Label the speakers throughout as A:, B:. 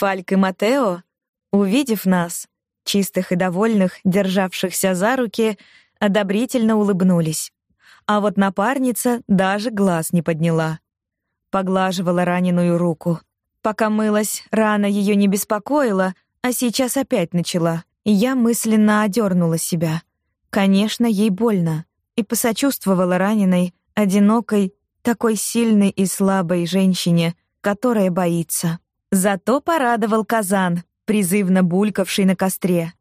A: Фальк и Матео, увидев нас, чистых и довольных, державшихся за руки, одобрительно улыбнулись. А вот напарница даже глаз не подняла. Поглаживала раненую руку. Пока мылась, рана ее не беспокоила, а сейчас опять начала. Я мысленно одернула себя. Конечно, ей больно. И посочувствовала раненой, одинокой, такой сильной и слабой женщине, которая боится. Зато порадовал казан, призывно булькавший на костре.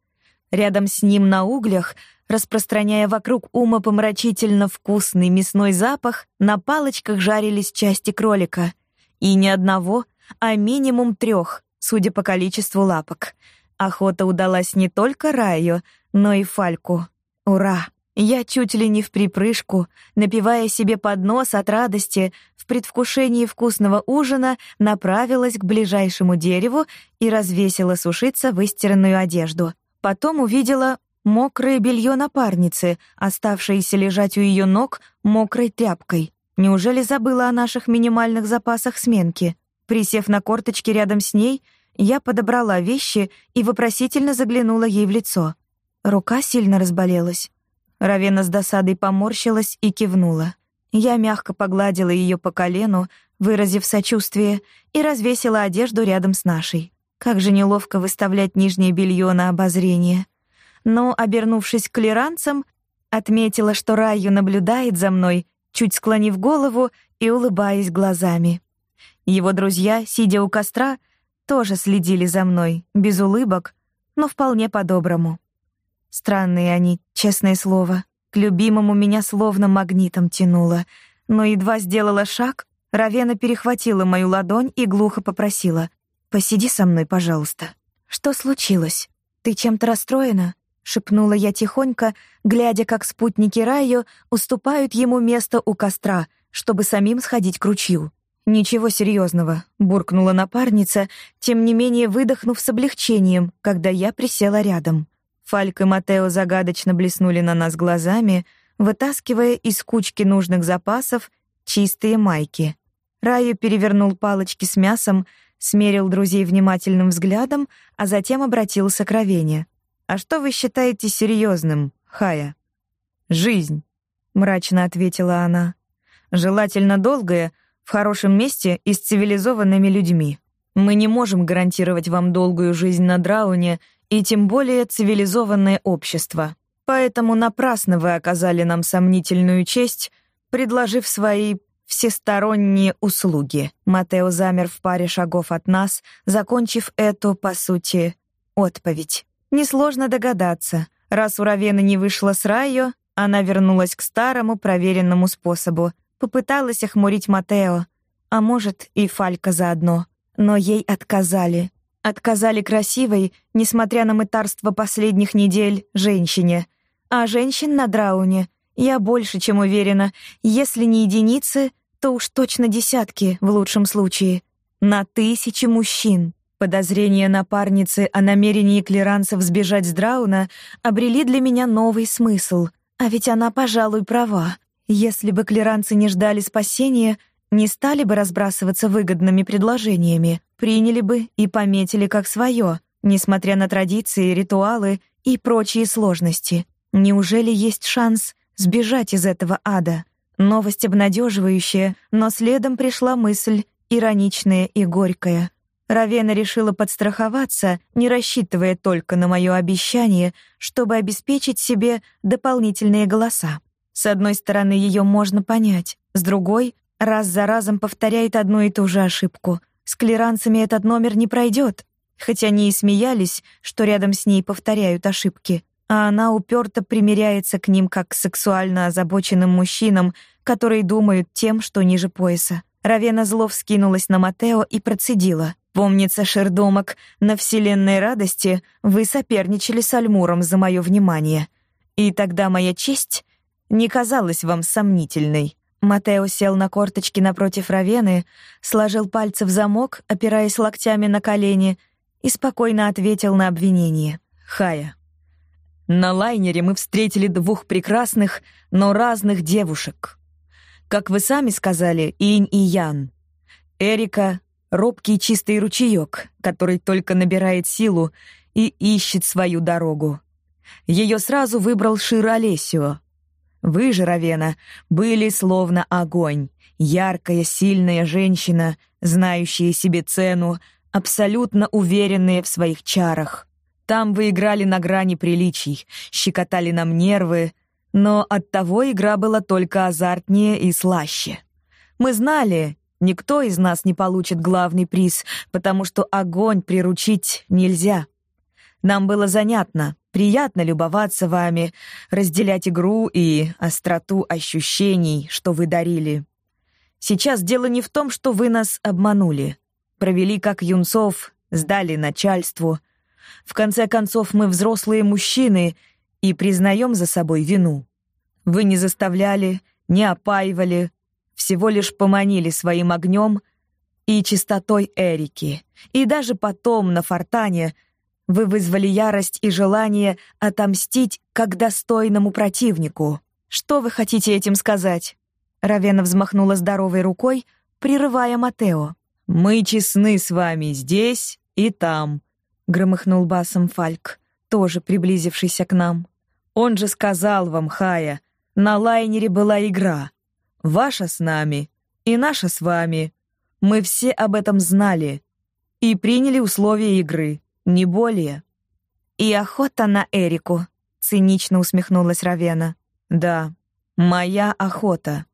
A: Рядом с ним на углях, распространяя вокруг ума помрачительно вкусный мясной запах, на палочках жарились части кролика. И не одного, а минимум трех, судя по количеству лапок. Охота удалась не только Раю, но и Фальку. Ура! Я чуть ли не в припрыжку, напивая себе под нос от радости, в предвкушении вкусного ужина, направилась к ближайшему дереву и развесила сушиться выстиранную одежду. Потом увидела мокрое белье напарницы, оставшееся лежать у ее ног мокрой тряпкой. Неужели забыла о наших минимальных запасах сменки? Присев на корточки рядом с ней, я подобрала вещи и вопросительно заглянула ей в лицо. Рука сильно разболелась. Равена с досадой поморщилась и кивнула. Я мягко погладила ее по колену, выразив сочувствие, и развесила одежду рядом с нашей. Как же неловко выставлять нижнее белье на обозрение. Но, обернувшись к клиранцам, отметила, что Раю наблюдает за мной, чуть склонив голову и улыбаясь глазами. Его друзья, сидя у костра, тоже следили за мной, без улыбок, но вполне по-доброму. Странные они, честное слово. К любимому меня словно магнитом тянуло. Но едва сделала шаг, Равена перехватила мою ладонь и глухо попросила. «Посиди со мной, пожалуйста». «Что случилось? Ты чем-то расстроена?» — шепнула я тихонько, глядя, как спутники Райо уступают ему место у костра, чтобы самим сходить к ручью. «Ничего серьезного, буркнула напарница, тем не менее выдохнув с облегчением, когда я присела рядом. Фальк и Матео загадочно блеснули на нас глазами, вытаскивая из кучки нужных запасов чистые майки. Раю перевернул палочки с мясом, смерил друзей внимательным взглядом, а затем обратился к Равене. «А что вы считаете серьезным, Хая?» «Жизнь», — мрачно ответила она. «Желательно долгая, в хорошем месте и с цивилизованными людьми. Мы не можем гарантировать вам долгую жизнь на Драуне и тем более цивилизованное общество. Поэтому напрасно вы оказали нам сомнительную честь, предложив свои всесторонние услуги. Матео замер в паре шагов от нас, закончив эту, по сути, отповедь. Несложно догадаться. Раз у Равены не вышла с Райо, она вернулась к старому проверенному способу. Попыталась охмурить Матео, а может, и Фалька заодно. Но ей отказали. Отказали красивой, несмотря на мытарство последних недель, женщине. А женщин на Драуне, я больше чем уверена, если не единицы, то уж точно десятки в лучшем случае. На тысячи мужчин. Подозрения напарницы о намерении клиранцев сбежать с Драуна обрели для меня новый смысл. А ведь она, пожалуй, права. Если бы клиранцы не ждали спасения, не стали бы разбрасываться выгодными предложениями, приняли бы и пометили как свое, несмотря на традиции, ритуалы и прочие сложности. Неужели есть шанс сбежать из этого ада? Новость обнадеживающая, но следом пришла мысль ироничная и горькая. Равена решила подстраховаться, не рассчитывая только на мое обещание, чтобы обеспечить себе дополнительные голоса. С одной стороны, ее можно понять, с другой раз за разом повторяет одну и ту же ошибку. С клиранцами этот номер не пройдет, хоть они и смеялись, что рядом с ней повторяют ошибки, а она уперто примиряется к ним как к сексуально озабоченным мужчинам, которые думают тем, что ниже пояса. Равена зло вскинулась на Матео и процедила. «Помнится, Шердомок, на вселенной радости вы соперничали с Альмуром за мое внимание. И тогда моя честь не казалась вам сомнительной». Матео сел на корточки напротив Равены, сложил пальцы в замок, опираясь локтями на колени, и спокойно ответил на обвинение. «Хая, на лайнере мы встретили двух прекрасных, но разных девушек. Как вы сами сказали, Инь и Ян. Эрика робкий чистый ручеек, который только набирает силу и ищет свою дорогу. Ее сразу выбрал Шир Олесио. Вы же, Равена, были словно огонь, яркая, сильная женщина, знающая себе цену, абсолютно уверенные в своих чарах. Там вы играли на грани приличий, щекотали нам нервы, но оттого игра была только азартнее и слаще. Мы знали, никто из нас не получит главный приз, потому что огонь приручить нельзя. Нам было занятно, приятно любоваться вами, разделять игру и остроту ощущений, что вы дарили. Сейчас дело не в том, что вы нас обманули. Провели как юнцов, сдали начальству. В конце концов, мы взрослые мужчины и признаем за собой вину. Вы не заставляли, не опаивали, всего лишь поманили своим огнем и чистотой Эрики. И даже потом, на фортане, вы вызвали ярость и желание отомстить как достойному противнику. Что вы хотите этим сказать? Равена взмахнула здоровой рукой, прерывая Матео. «Мы честны с вами здесь и там», — громыхнул басом Фальк, тоже приблизившийся к нам. «Он же сказал вам, Хая, на лайнере была игра. Ваша с нами и наша с вами. Мы все об этом знали и приняли условия игры, не более». «И охота на Эрику», — цинично усмехнулась Равена. «Да, моя охота»,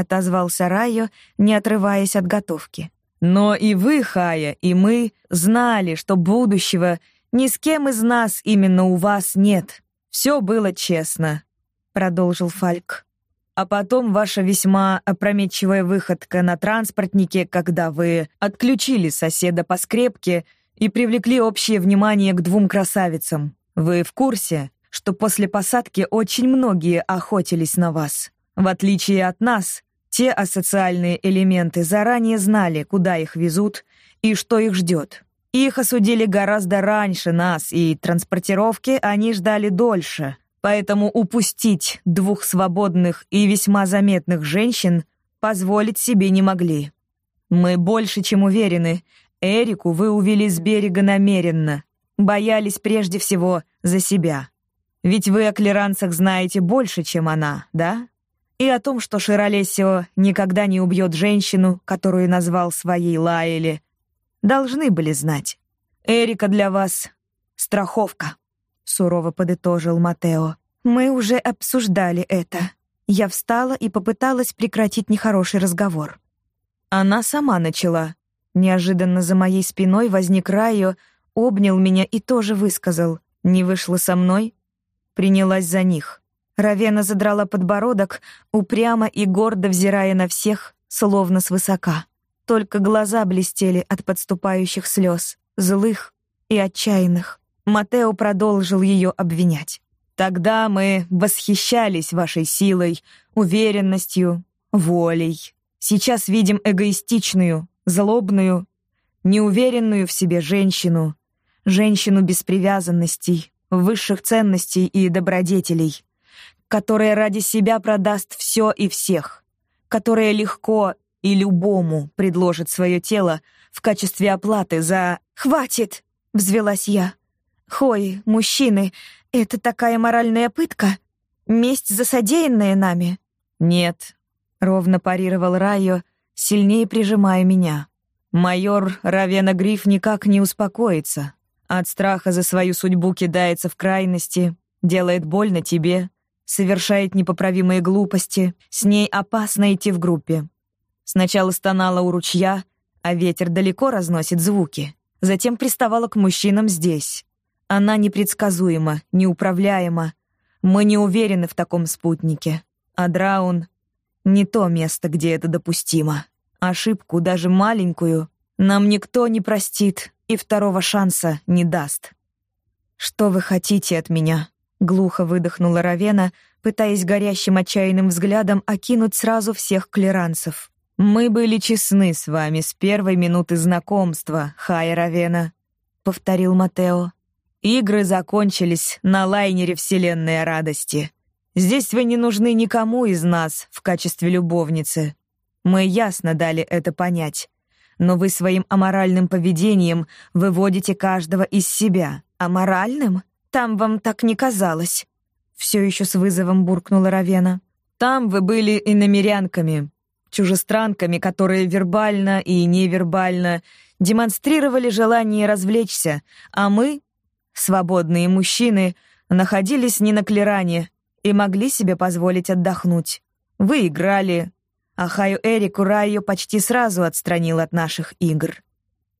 A: отозвался Райо, не отрываясь от готовки. Но и вы, Хая, и мы знали, что будущего ни с кем из нас именно у вас нет. Все было честно, продолжил Фальк. А потом ваша весьма опрометчивая выходка на транспортнике, когда вы отключили соседа по скрепке и привлекли общее внимание к двум красавицам. Вы в курсе, что после посадки очень многие охотились на вас? В отличие от нас, те асоциальные элементы заранее знали, куда их везут и что их ждет. Их осудили гораздо раньше нас, и транспортировки они ждали дольше. Поэтому упустить двух свободных и весьма заметных женщин позволить себе не могли. Мы больше чем уверены, Эрику вы увели с берега намеренно. Боялись прежде всего за себя. Ведь вы о клеранцах знаете больше, чем она, да? и о том, что Широлесио никогда не убьет женщину, которую назвал своей Лаэли, должны были знать. Эрика для вас — страховка, — сурово подытожил Матео. Мы уже обсуждали это. Я встала и попыталась прекратить нехороший разговор. Она сама начала. Неожиданно за моей спиной возник Райо, обнял меня и тоже высказал. Не вышла со мной, принялась за них. Равена задрала подбородок, упрямо и гордо взирая на всех, словно свысока. Только глаза блестели от подступающих слез, злых и отчаянных. Матео продолжил ее обвинять. «Тогда мы восхищались вашей силой, уверенностью, волей. Сейчас видим эгоистичную, злобную, неуверенную в себе женщину, женщину без привязанностей, высших ценностей и добродетелей которая ради себя продаст все и всех, которая легко и любому предложит свое тело в качестве оплаты за «Хватит!» — взвелась я. «Хой, мужчины, это такая моральная пытка? Месть за содеянное нами?» «Нет», — ровно парировал Райо, сильнее прижимая меня. «Майор Равена Гриф никак не успокоится. От страха за свою судьбу кидается в крайности, делает больно тебе, совершает непоправимые глупости, с ней опасно идти в группе. Сначала стонала у ручья, а ветер далеко разносит звуки. Затем приставала к мужчинам здесь. Она непредсказуема, неуправляема. Мы не уверены в таком спутнике. А Драун — не то место, где это допустимо. Ошибку, даже маленькую, нам никто не простит и второго шанса не даст. «Что вы хотите от меня?» Глухо выдохнула Равена, пытаясь горящим отчаянным взглядом окинуть сразу всех клеранцев. «Мы были честны с вами с первой минуты знакомства, Хай Равена», — повторил Матео. «Игры закончились на лайнере Вселенной радости. Здесь вы не нужны никому из нас в качестве любовницы. Мы ясно дали это понять. но вы своим аморальным поведением выводите каждого из себя. Аморальным? Там вам так не казалось. Все еще с вызовом буркнула Равена. Там вы были иномерянками, чужестранками, которые вербально и невербально демонстрировали желание развлечься, а мы, свободные мужчины, находились не на клиране и могли себе позволить отдохнуть. Вы играли, а Хаю Эрику Райо почти сразу отстранил от наших игр.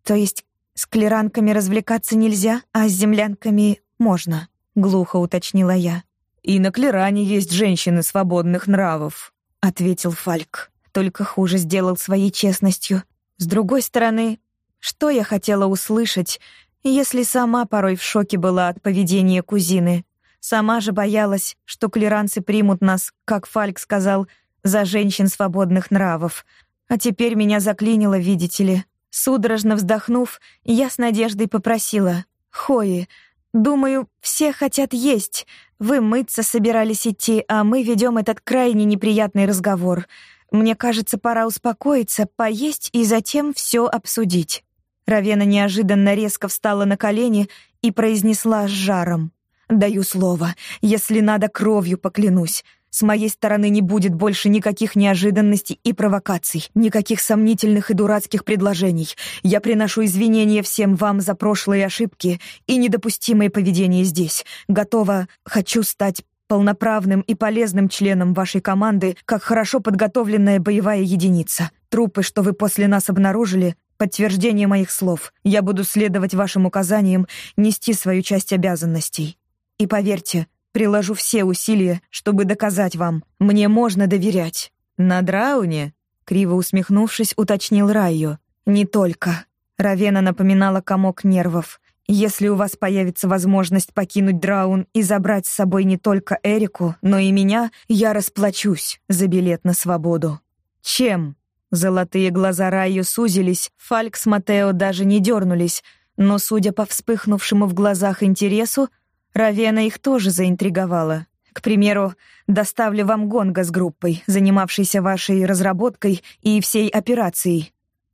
A: То есть с клиранками развлекаться нельзя, а с землянками можно, глухо уточнила я. И на клиране есть женщины свободных нравов, ответил Фальк. Только хуже сделал своей честностью. С другой стороны, что я хотела услышать, если сама порой в шоке была от поведения кузины? Сама же боялась, что клиранцы примут нас, как Фальк сказал, за женщин свободных нравов. А теперь меня заклинило, видите ли. Судорожно вздохнув, я с надеждой попросила. «Хои, думаю, все хотят есть. Вы мыться собирались идти, а мы ведем этот крайне неприятный разговор. Мне кажется, пора успокоиться, поесть и затем все обсудить». Равена неожиданно резко встала на колени и произнесла с жаром. «Даю слово, если надо, кровью поклянусь. С моей стороны не будет больше никаких неожиданностей и провокаций, никаких сомнительных и дурацких предложений. Я приношу извинения всем вам за прошлые ошибки и недопустимое поведение здесь. Готова, хочу стать полноправным и полезным членом вашей команды, как хорошо подготовленная боевая единица. Трупы, что вы после нас обнаружили, подтверждение моих слов. Я буду следовать вашим указаниям, нести свою часть обязанностей. И поверьте, Приложу все усилия, чтобы доказать вам, мне можно доверять. На Драуне, криво усмехнувшись, уточнил Райо. Не только. Равена напоминала комок нервов. Если у вас появится возможность покинуть Драун и забрать с собой не только Эрику, но и меня, я расплачусь за билет на свободу. Чем? Золотые глаза Райо сузились, Фальк с Матео даже не дернулись, но, судя по вспыхнувшему в глазах интересу, Равена их тоже заинтриговала. К примеру, доставлю вам Гонга с группой, занимавшейся вашей разработкой и всей операцией.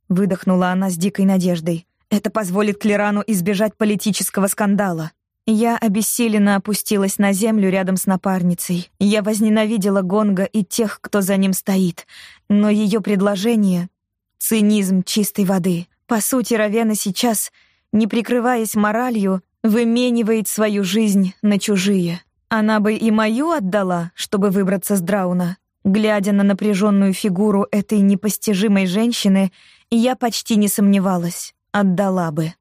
A: Выдохнула она с дикой надеждой. Это позволит Клерану избежать политического скандала. Я обессиленно опустилась на землю рядом с напарницей. Я возненавидела Гонга и тех, кто за ним стоит. Но ее предложение — цинизм чистой воды. По сути, Равена сейчас, не прикрываясь моралью, выменивает свою жизнь на чужие. Она бы и мою отдала, чтобы выбраться с Драуна. Глядя на напряженную фигуру этой непостижимой женщины, я почти не сомневалась. Отдала бы.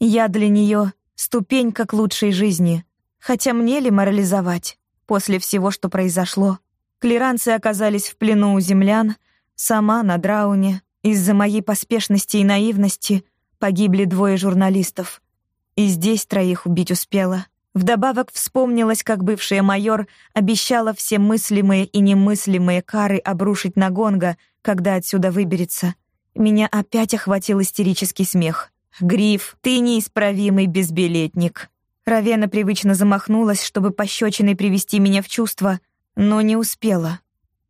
A: Я для нее ступенька к лучшей жизни. Хотя мне ли морализовать? После всего, что произошло. Клиранцы оказались в плену у землян, сама на Драуне. Из-за моей поспешности и наивности погибли двое журналистов. И здесь троих убить успела. Вдобавок вспомнилось, как бывшая майор обещала все мыслимые и немыслимые кары обрушить на Гонга, когда отсюда выберется. Меня опять охватил истерический смех. «Гриф, ты неисправимый безбилетник». Равена привычно замахнулась, чтобы пощечиной привести меня в чувство, но не успела.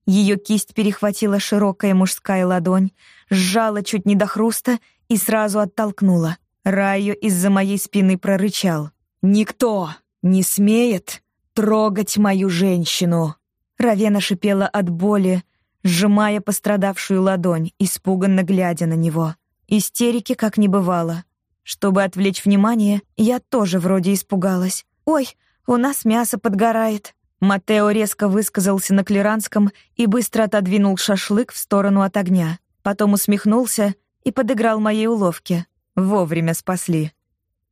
A: Ее кисть перехватила широкая мужская ладонь, сжала чуть не до хруста и сразу оттолкнула. Райо из-за моей спины прорычал. «Никто не смеет трогать мою женщину!» Равена шипела от боли, сжимая пострадавшую ладонь, испуганно глядя на него. Истерики как не бывало. Чтобы отвлечь внимание, я тоже вроде испугалась. «Ой, у нас мясо подгорает!» Матео резко высказался на клиранском и быстро отодвинул шашлык в сторону от огня. Потом усмехнулся и подыграл моей уловке. Вовремя спасли.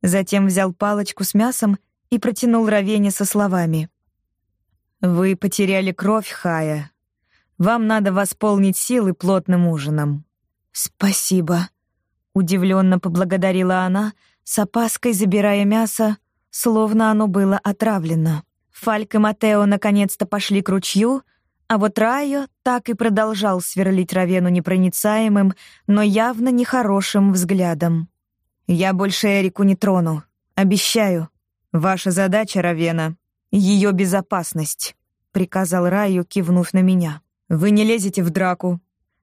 A: Затем взял палочку с мясом и протянул Равене со словами. «Вы потеряли кровь, Хая. Вам надо восполнить силы плотным ужином». «Спасибо», — удивленно поблагодарила она, с опаской забирая мясо, словно оно было отравлено. Фальк и Матео наконец-то пошли к ручью, а вот Райо так и продолжал сверлить Равену непроницаемым, но явно нехорошим взглядом. Я больше Эрику не трону. Обещаю. Ваша задача, Равена, ее безопасность, приказал Раю, кивнув на меня. Вы не лезете в драку,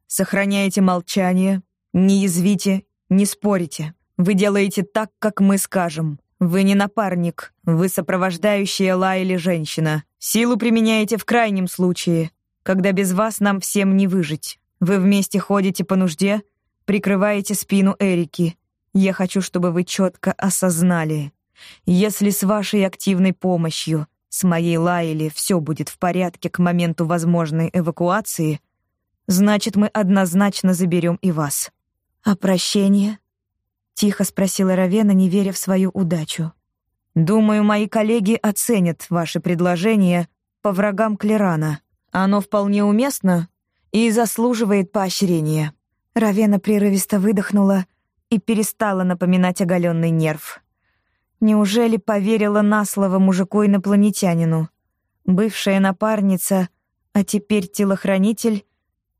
A: сохраняете молчание, не язвите Не спорите. Вы делаете так, как мы скажем. Вы не напарник, вы сопровождающая Лайли женщина. Силу применяете в крайнем случае, когда без вас нам всем не выжить. Вы вместе ходите по нужде, прикрываете спину Эрики. Я хочу, чтобы вы четко осознали. Если с вашей активной помощью, с моей Лайли, все будет в порядке к моменту возможной эвакуации, значит, мы однозначно заберем и вас. А прощение? Тихо спросила Равена, не веря в свою удачу. Думаю, мои коллеги оценят ваше предложение по врагам Клерана. Оно вполне уместно и заслуживает поощрения. Равена прерывисто выдохнула и перестала напоминать оголенный нерв. Неужели поверила на слово мужику-инопланетянину? Бывшая напарница, а теперь телохранитель,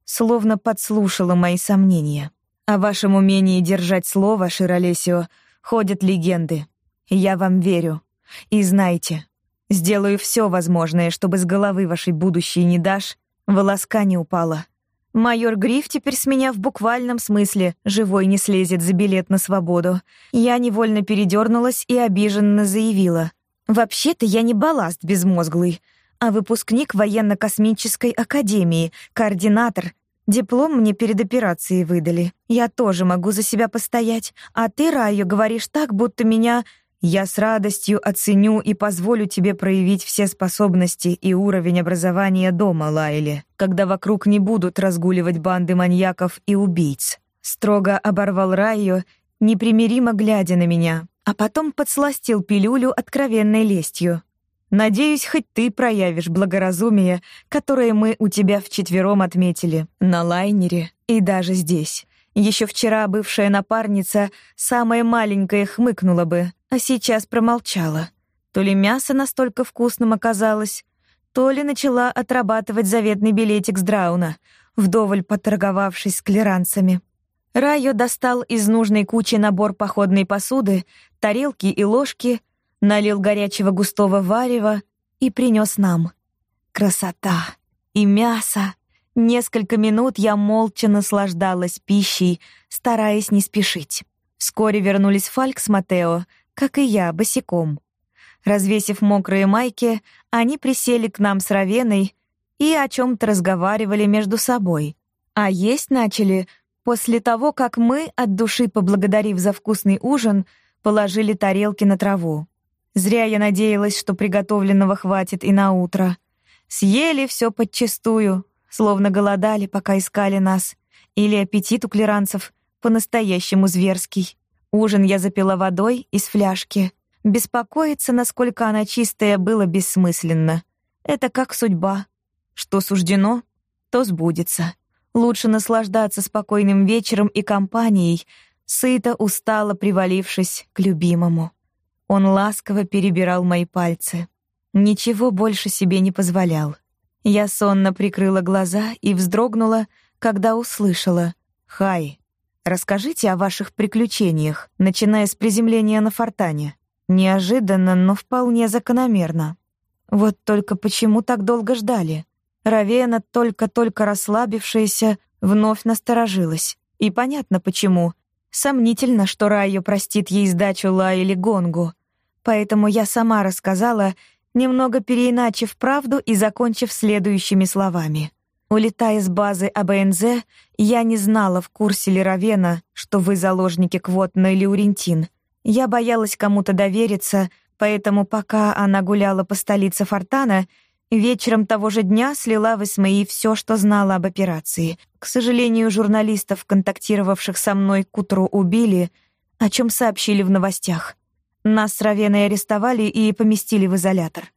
A: словно подслушала мои сомнения. О вашем умении держать слово, Широлесио, ходят легенды. Я вам верю. И знайте, сделаю все возможное, чтобы с головы вашей будущей не дашь, волоска не упала. Майор Гриф теперь с меня в буквальном смысле живой не слезет за билет на свободу. Я невольно передернулась и обиженно заявила. «Вообще-то я не балласт безмозглый, а выпускник военно-космической академии, координатор. Диплом мне перед операцией выдали. Я тоже могу за себя постоять. А ты, Райо, говоришь так, будто меня я с радостью оценю и позволю тебе проявить все способности и уровень образования дома, Лайли, когда вокруг не будут разгуливать банды маньяков и убийц. Строго оборвал Райо, непримиримо глядя на меня, а потом подсластил пилюлю откровенной лестью. Надеюсь, хоть ты проявишь благоразумие, которое мы у тебя вчетвером отметили на лайнере и даже здесь. Еще вчера бывшая напарница, самая маленькая, хмыкнула бы, а сейчас промолчала. То ли мясо настолько вкусным оказалось, то ли начала отрабатывать заветный билетик с Драуна, вдоволь поторговавшись с клеранцами. Райо достал из нужной кучи набор походной посуды, тарелки и ложки, налил горячего густого варева и принес нам. Красота! И мясо! Несколько минут я молча наслаждалась пищей, стараясь не спешить. Вскоре вернулись Фальк с Матео, как и я, босиком. Развесив мокрые майки, они присели к нам с Равеной и о чем то разговаривали между собой. А есть начали после того, как мы, от души поблагодарив за вкусный ужин, положили тарелки на траву. Зря я надеялась, что приготовленного хватит и на утро. Съели все подчистую, словно голодали, пока искали нас, или аппетит у клеранцев по-настоящему зверский. Ужин я запила водой из фляжки. Беспокоиться, насколько она чистая, было бессмысленно. Это как судьба. Что суждено, то сбудется. Лучше наслаждаться спокойным вечером и компанией, сыто устало привалившись к любимому. Он ласково перебирал мои пальцы. Ничего больше себе не позволял. Я сонно прикрыла глаза и вздрогнула, когда услышала «Хай, расскажите о ваших приключениях, начиная с приземления на фортане». Неожиданно, но вполне закономерно. Вот только почему так долго ждали? Равена, только-только расслабившаяся, вновь насторожилась. И понятно почему. Сомнительно, что Райо простит ей сдачу Ла или Гонгу. Поэтому я сама рассказала немного переиначив правду и закончив следующими словами. Улетая с базы АБНЗ, я не знала, в курсе ли Равена, что вы заложники квот на Леурентин. Я боялась кому-то довериться, поэтому пока она гуляла по столице Фортана, вечером того же дня слила в СМИ все, что знала об операции. К сожалению, журналистов, контактировавших со мной к утру, убили, о чем сообщили в новостях. Нас с Равеной арестовали и поместили в изолятор.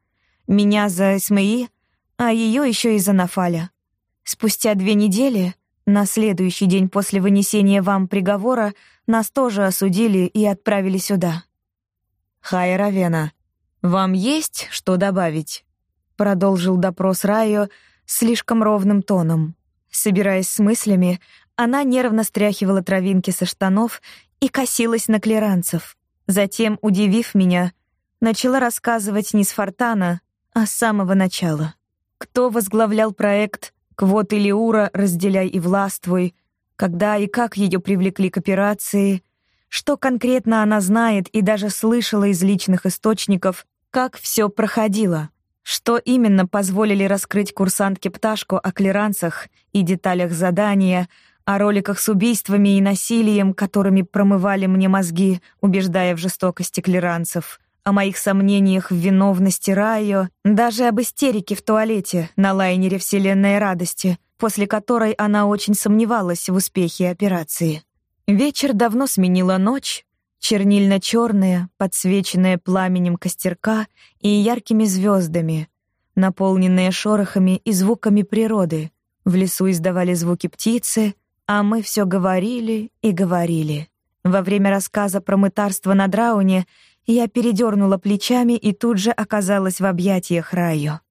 A: Меня за СМИ, а ее еще и за Нафаля. Спустя две недели, на следующий день после вынесения вам приговора, нас тоже осудили и отправили сюда. «Хай, Равена, вам есть что добавить?» Продолжил допрос Райо слишком ровным тоном. Собираясь с мыслями, она нервно стряхивала травинки со штанов и косилась на клеранцев. Затем, удивив меня, начала рассказывать не с фортана, а с самого начала. Кто возглавлял проект «Квоты Леура, разделяй и властвуй», когда и как ее привлекли к операции, что конкретно она знает и даже слышала из личных источников, как все проходило, что именно позволили раскрыть курсантке Пташку о клиранцах и деталях задания, о роликах с убийствами и насилием, которыми промывали мне мозги, убеждая в жестокости клиранцев, о моих сомнениях в виновности Райо, даже об истерике в туалете на лайнере Вселенной Радости, после которой она очень сомневалась в успехе операции. Вечер давно сменила ночь, чернильно-черная, подсвеченная пламенем костерка и яркими звездами, наполненная шорохами и звуками природы. В лесу издавали звуки птицы, а мы все говорили и говорили. Во время рассказа про мытарство на Драуне я передернула плечами и тут же оказалась в объятиях Раю.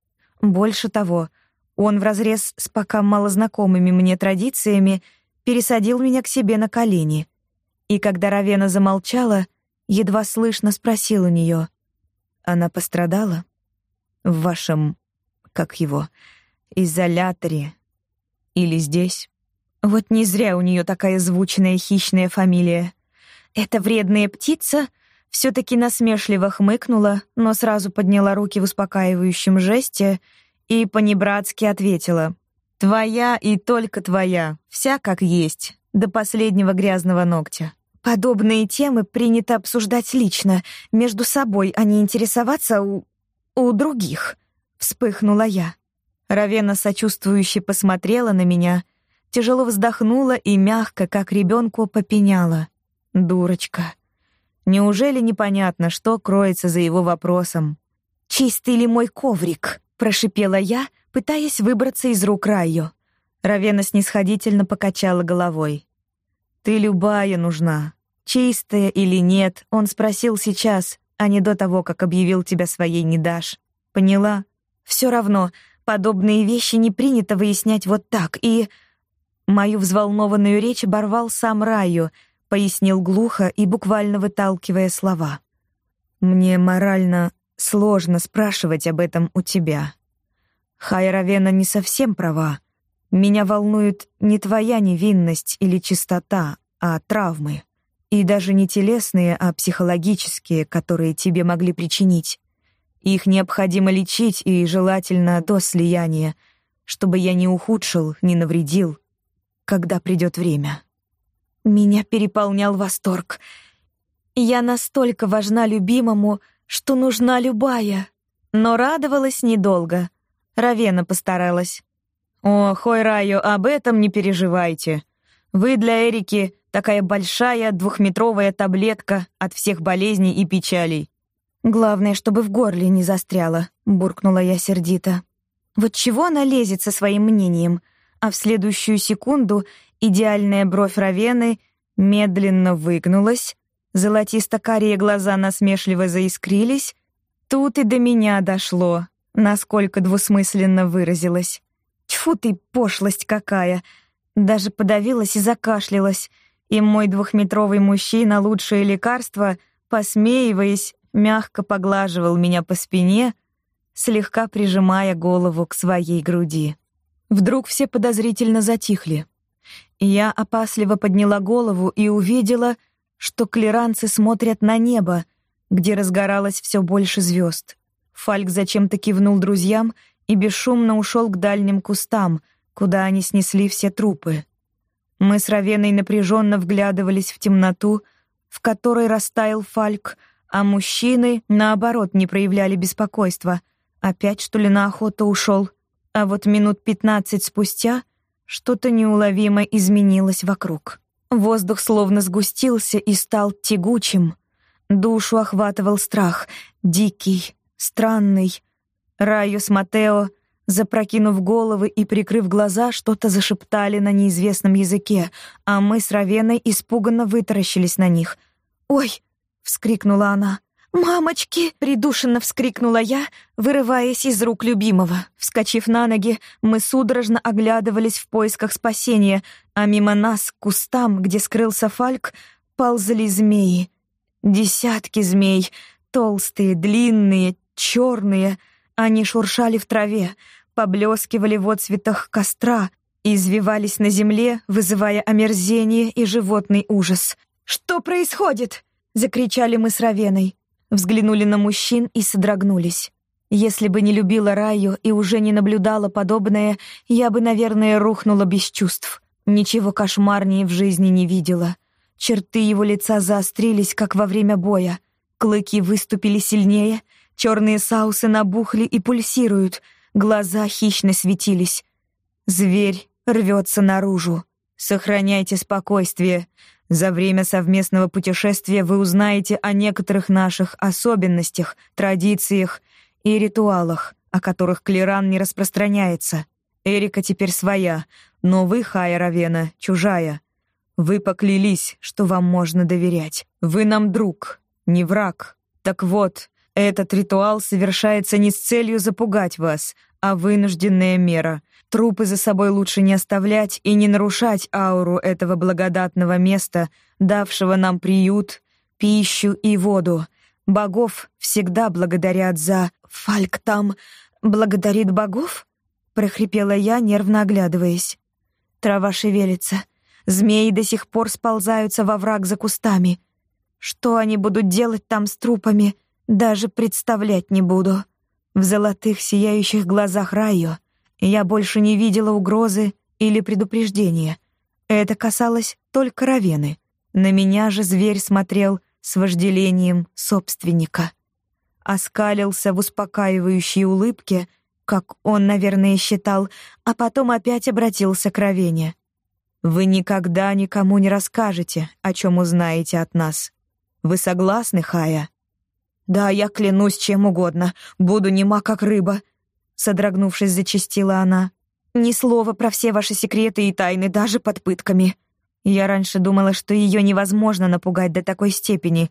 A: Больше того, он вразрез с пока малознакомыми мне традициями пересадил меня к себе на колени. И когда Равена замолчала, едва слышно спросил у нее: "Она пострадала в вашем, как его, изоляторе или здесь?" Вот не зря у нее такая звучная хищная фамилия. Эта вредная птица все-таки насмешливо хмыкнула, но сразу подняла руки в успокаивающем жесте и понебратски ответила. «Твоя и только твоя, вся как есть, до последнего грязного ногтя». Подобные темы принято обсуждать лично, между собой, а не интересоваться у... у других. Вспыхнула я. Равена сочувствующе посмотрела на меня, тяжело вздохнула и мягко, как ребенку, попеняла. «Дурочка». Неужели непонятно, что кроется за его вопросом? «Чистый ли мой коврик?» — прошипела я, пытаясь выбраться из рук Райо. Равена снисходительно покачала головой. «Ты любая нужна. Чистая или нет, он спросил сейчас, а не до того, как объявил тебя своей не дашь. Поняла? Все равно, подобные вещи не принято выяснять вот так, и...» Мою взволнованную речь оборвал сам Райо — пояснил глухо и буквально выталкивая слова. Мне морально сложно спрашивать об этом у тебя. Хайравена не совсем права. Меня волнует не твоя невинность или чистота, а травмы. И даже не телесные, а психологические, которые тебе могли причинить. Их необходимо лечить и желательно до слияния, чтобы я не ухудшил, не навредил, когда придет время. Меня переполнял восторг. Я настолько важна любимому, что нужна любая. Но радовалась недолго. Равена постаралась. «О, Хойрайо, об этом не переживайте. Вы для Эрики такая большая двухметровая таблетка от всех болезней и печалей. Главное, чтобы в горле не застряло», — буркнула я сердито. Вот чего она лезет со своим мнением? А в следующую секунду Идеальная бровь Равены медленно выгнулась, золотисто-карие глаза насмешливо заискрились. Тут и до меня дошло, насколько двусмысленно выразилась. Тьфу ты, пошлость какая! Даже подавилась и закашлялась, и мой двухметровый мужчина лучшее лекарство, посмеиваясь, мягко поглаживал меня по спине, слегка прижимая голову к своей груди. Вдруг все подозрительно затихли. Я опасливо подняла голову и увидела, что клиранцы смотрят на небо, где разгоралось все больше звезд. Фальк зачем-то кивнул друзьям и бесшумно ушел к дальним кустам, куда они снесли все трупы. Мы с Равеной напряженно вглядывались в темноту, в которой растаял Фальк, а мужчины, наоборот, не проявляли беспокойства. Опять, что ли, на охоту ушел? А вот минут пятнадцать спустя что-то неуловимо изменилось вокруг. Воздух словно сгустился и стал тягучим. Душу охватывал страх, дикий, странный. Раю с Матео, запрокинув головы и прикрыв глаза, что-то зашептали на неизвестном языке, а мы с Равеной испуганно вытаращились на них. «Ой!» — вскрикнула она. «Мамочки!» — придушенно вскрикнула я, вырываясь из рук любимого. Вскочив на ноги, мы судорожно оглядывались в поисках спасения, а мимо нас, к кустам, где скрылся Фальк, ползали змеи. Десятки змей, толстые, длинные, черные. Они шуршали в траве, поблескивали в отцветах костра, извивались на земле, вызывая омерзение и животный ужас. «Что происходит?» — закричали мы с Равеной. Взглянули на мужчин и содрогнулись. Если бы не любила Раю и уже не наблюдала подобное, я бы, наверное, рухнула без чувств. Ничего кошмарнее в жизни не видела. Черты его лица заострились, как во время боя. Клыки выступили сильнее, черные саусы набухли и пульсируют, глаза хищно светились. Зверь рвется наружу. Сохраняйте спокойствие. За время совместного путешествия вы узнаете о некоторых наших особенностях, традициях и ритуалах, о которых Клиран не распространяется. Эрика теперь своя, но вы, Равена, чужая. Вы поклялись, что вам можно доверять. Вы нам друг, не враг. Так вот, этот ритуал совершается не с целью запугать вас, а вынужденная мера. Трупы за собой лучше не оставлять и не нарушать ауру этого благодатного места, давшего нам приют, пищу и воду. Богов всегда благодарят за... Фальк там благодарит богов? прохрипела я, нервно оглядываясь. Трава шевелится. Змеи до сих пор сползаются во враг за кустами. Что они будут делать там с трупами, даже представлять не буду. В золотых сияющих глазах Райо я больше не видела угрозы или предупреждения. Это касалось только Равены. На меня же зверь смотрел с вожделением собственника. Оскалился в успокаивающей улыбке, как он, наверное, считал, а потом опять обратился к Равене. Вы никогда никому не расскажете, о чем узнаете от нас. Вы согласны, Хая? Да, я клянусь чем угодно, буду нема как рыба, содрогнувшись, зачастила она. Ни слова про все ваши секреты и тайны даже под пытками. Я раньше думала, что ее невозможно напугать до такой степени.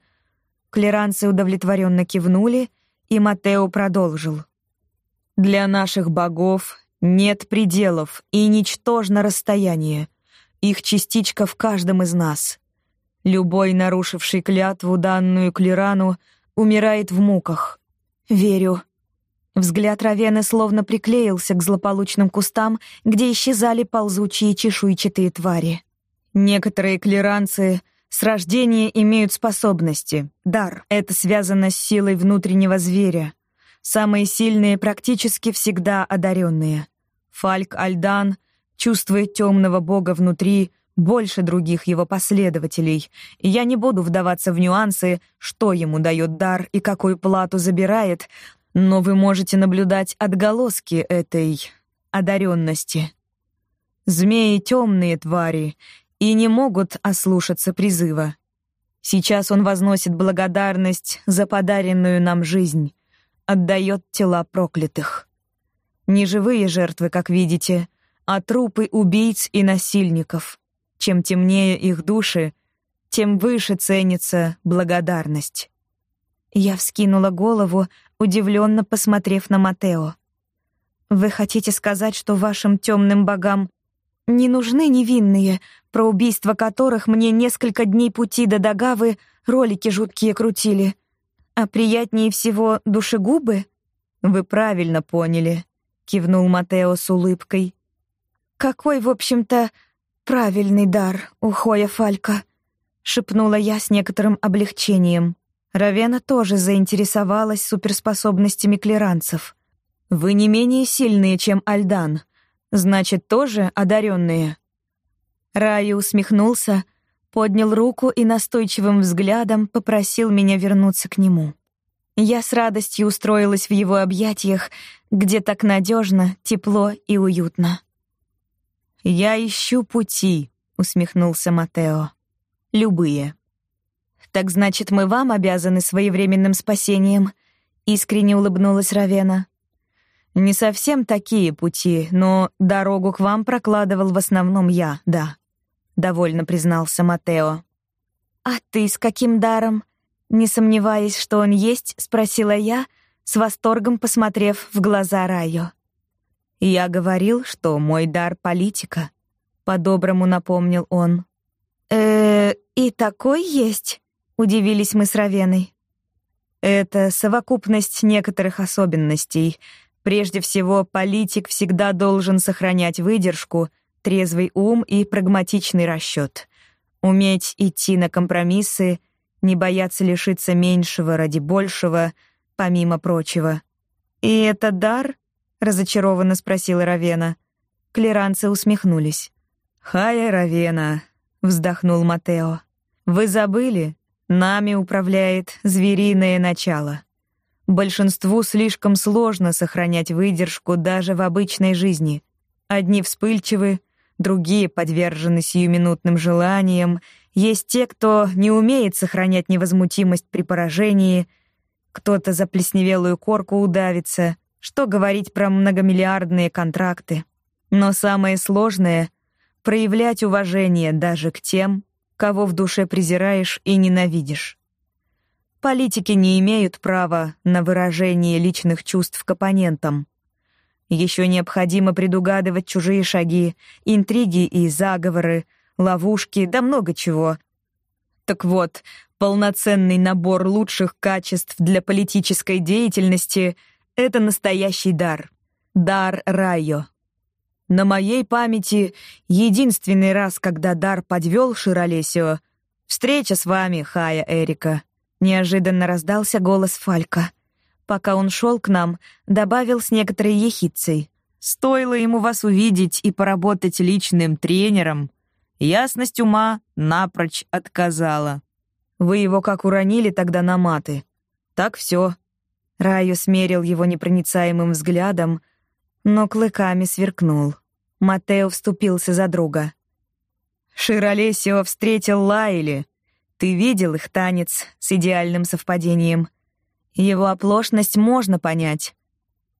A: Клеранцы удовлетворенно кивнули, и Матео продолжил. Для наших богов нет пределов и ничтожно расстояние. Их частичка в каждом из нас. Любой, нарушивший клятву, данную Клирану, умирает в муках. Верю. Взгляд Равены словно приклеился к злополучным кустам, где исчезали ползучие чешуйчатые твари. Некоторые клиранцы с рождения имеют способности, дар. Это связано с силой внутреннего зверя. Самые сильные практически всегда одаренные. Фальк Альдан — чувствует темного бога внутри больше других его последователей, и я не буду вдаваться в нюансы, что ему дает дар и какую плату забирает, но вы можете наблюдать отголоски этой одаренности. Змеи — темные твари и не могут ослушаться призыва. Сейчас он возносит благодарность за подаренную нам жизнь, отдает тела проклятых. Неживые жертвы, как видите — а трупы убийц и насильников. Чем темнее их души, тем выше ценится благодарность. Я вскинула голову, удивленно посмотрев на Матео. Вы хотите сказать, что вашим темным богам не нужны невинные, про убийство которых мне несколько дней пути до Дагавы ролики жуткие крутили, а приятнее всего душегубы? Вы правильно поняли, кивнул Матео с улыбкой. «Какой, в общем-то, правильный дар у Хоя Фалька», — шепнула я с некоторым облегчением. Равена тоже заинтересовалась суперспособностями клеранцев. «Вы не менее сильные, чем Альдан. Значит, тоже одаренные». Раю усмехнулся, поднял руку и настойчивым взглядом попросил меня вернуться к нему. Я с радостью устроилась в его объятиях, где так надежно, тепло и уютно. «Я ищу пути», — усмехнулся Матео. «Любые». «Так значит, мы вам обязаны своевременным спасением», — искренне улыбнулась Равена. «Не совсем такие пути, но дорогу к вам прокладывал в основном я, да», — довольно признался Матео. «А ты с каким даром?» Не сомневаясь, что он есть, спросила я, с восторгом посмотрев в глаза Райо. «Я говорил, что мой дар — политика», — по-доброму напомнил он. э и такой есть?» — удивились мы с Равеной. «Это совокупность некоторых особенностей. Прежде всего, политик всегда должен сохранять выдержку, трезвый ум и прагматичный расчет. Уметь идти на компромиссы, не бояться лишиться меньшего ради большего, помимо прочего. «И это дар?» — разочарованно спросила Равена. Клеранцы усмехнулись. «Хая Равена», — вздохнул Матео. «Вы забыли? Нами управляет звериное начало. Большинству слишком сложно сохранять выдержку даже в обычной жизни. Одни вспыльчивы, другие подвержены сиюминутным желаниям, есть те, кто не умеет сохранять невозмутимость при поражении, кто-то за плесневелую корку удавится, что говорить про многомиллиардные контракты. Но самое сложное — проявлять уважение даже к тем, кого в душе презираешь и ненавидишь. Политики не имеют права на выражение личных чувств к оппонентам. Еще необходимо предугадывать чужие шаги, интриги и заговоры, ловушки, да много чего. Так вот, полноценный набор лучших качеств для политической деятельности — это настоящий дар. Дар Райо. На моей памяти единственный раз, когда дар подвел Широлесио — встреча с вами, Хая Эрика. Неожиданно раздался голос Фалька. Пока он шел к нам, добавил с некоторой ехидцей. «Стоило ему вас увидеть и поработать личным тренером. Ясность ума напрочь отказала. Вы его как уронили тогда на маты. Так все. Раю смерил его непроницаемым взглядом, но клыками сверкнул. Матео вступился за друга. Широлесио встретил Лайли. Ты видел их танец с идеальным совпадением. Его оплошность можно понять.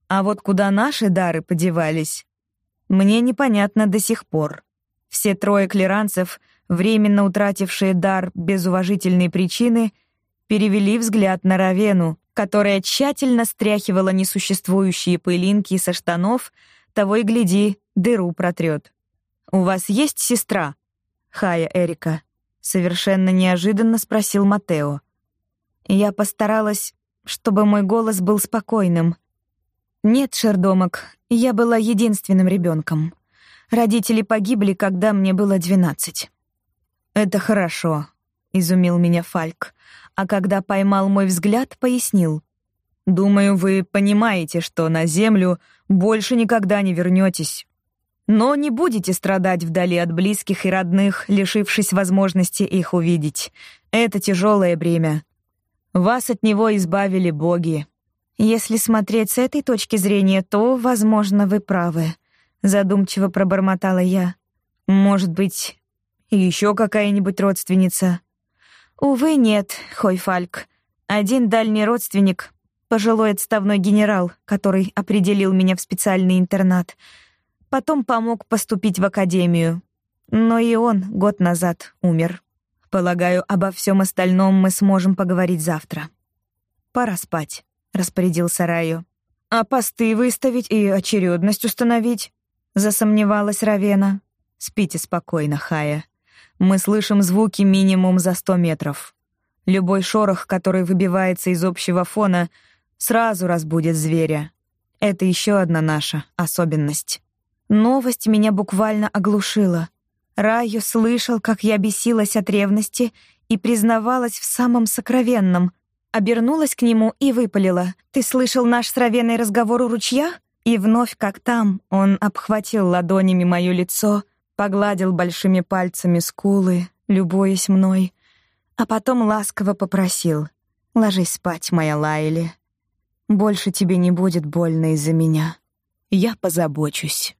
A: А вот куда наши дары подевались, мне непонятно до сих пор. Все трое клеранцев, временно утратившие дар без уважительной причины, перевели взгляд на Равену, которая тщательно стряхивала несуществующие пылинки со штанов, того и гляди, дыру протрет. «У вас есть сестра?» «Хая Эрика», — совершенно неожиданно спросил Матео. Я постаралась, чтобы мой голос был спокойным. «Нет, Шердомок, я была единственным ребенком. Родители погибли, когда мне было двенадцать». «Это хорошо», — изумил меня Фальк, а когда поймал мой взгляд, пояснил. «Думаю, вы понимаете, что на Землю больше никогда не вернетесь. Но не будете страдать вдали от близких и родных, лишившись возможности их увидеть. Это тяжелое бремя. Вас от него избавили боги. Если смотреть с этой точки зрения, то, возможно, вы правы, задумчиво пробормотала я. Может быть, еще какая-нибудь родственница? Увы, нет, Хойфальк. Один дальний родственник, пожилой отставной генерал, который определил меня в специальный интернат — Потом помог поступить в академию. Но и он год назад умер. Полагаю, обо всем остальном мы сможем поговорить завтра. Пора спать, распорядился Раю. А посты выставить и очередность установить? Засомневалась Равена. Спите спокойно, Хая. Мы слышим звуки минимум за сто метров. Любой шорох, который выбивается из общего фона, сразу разбудит зверя. Это еще одна наша особенность. Новость меня буквально оглушила. Раю слышал, как я бесилась от ревности и признавалась в самом сокровенном. Обернулась к нему и выпалила. «Ты слышал наш сровенный разговор у ручья?» И вновь, как там, он обхватил ладонями моё лицо, погладил большими пальцами скулы, любуясь мной, а потом ласково попросил. «Ложись спать, моя Лайли. Больше тебе не будет больно из-за меня. Я позабочусь».